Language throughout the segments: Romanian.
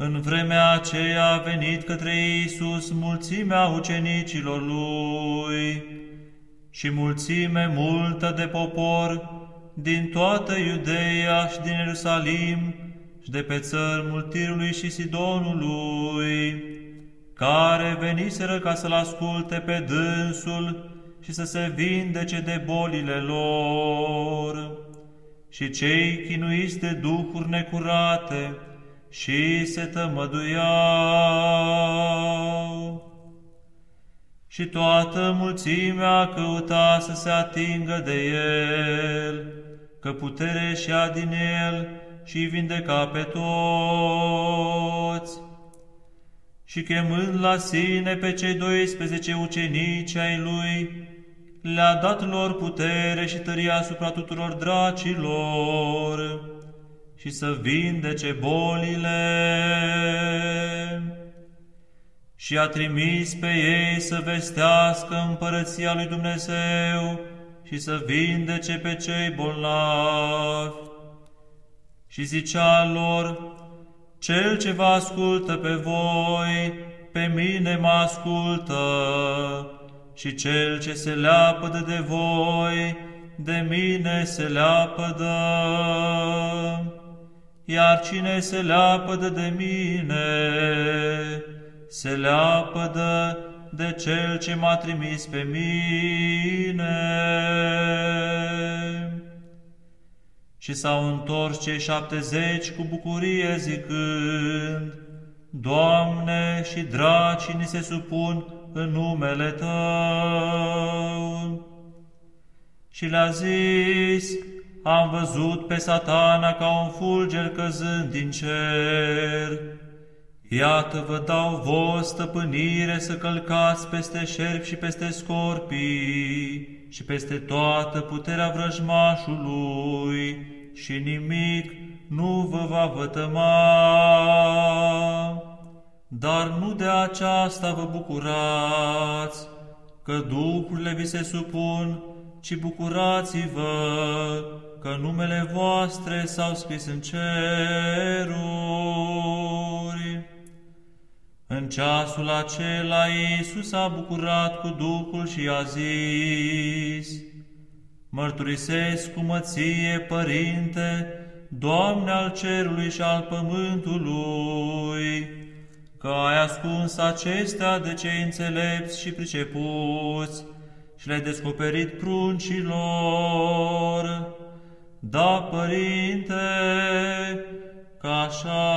În vremea aceea a venit către Iisus mulțimea ucenicilor lui și mulțime multă de popor din toată Iudeia și din Ierusalim și de pe țări multirului și Sidonului, care veniseră ca să-L asculte pe dânsul și să se vindece de bolile lor. Și cei chinuiți de duhuri necurate și se tămăduiau. Și toată mulțimea căuta să se atingă de el, că putere și din el și vindeca pe toți. Și chemând la sine pe cei 12 ucenici ai lui, le-a dat lor putere și tăria asupra tuturor dracilor și să vindece bolile. Și a trimis pe ei să vestească împărăția lui Dumnezeu și să vindece pe cei bolnavi. Și zicea lor, Cel ce vă ascultă pe voi, pe mine mă ascultă, și cel ce se leapădă de voi, de mine se leapădă. Iar cine se leapădă de mine, se leapădă de cel ce m-a trimis pe mine. Și s-au întors cei șaptezeci cu bucurie zicând, Doamne și dracii ni se supun în numele Tău. Și le-a zis, am văzut pe satana ca un fulger căzând din cer. Iată vă dau vă stăpânire să călcați peste șerpi și peste scorpii și peste toată puterea vrăjmașului și nimic nu vă va vătăma. Dar nu de aceasta vă bucurați, că duhurile vi se supun, ci bucurați-vă că numele voastre s-au scris în ceruri. În ceasul acela Iisus a bucurat cu Duhul și a zis, Mărturisesc cu măție, Părinte, Doamne al cerului și al pământului, că ai ascuns acestea de cei înțelepți și pricepuți și le-ai descoperit pruncilor. Da, Părinte, că așa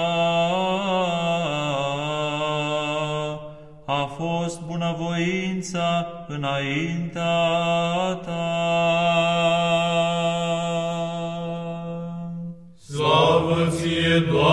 a fost bunăvoința înaintea ta. Slavă ție, Doamne!